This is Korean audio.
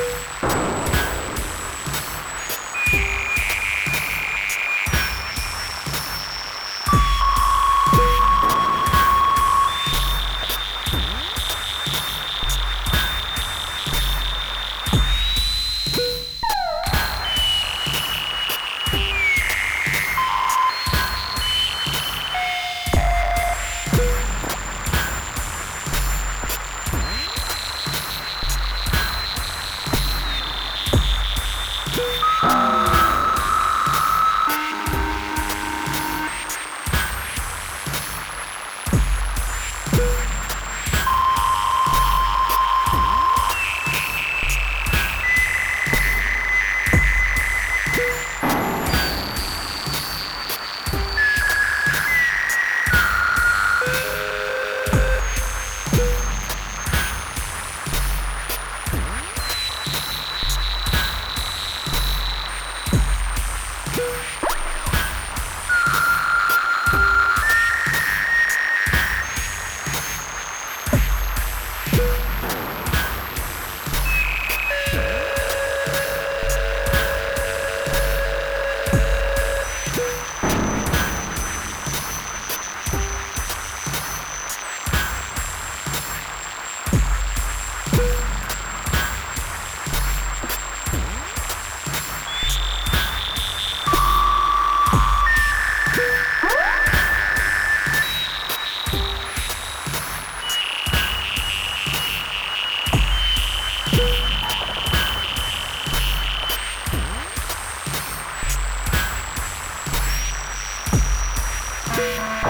you Bye.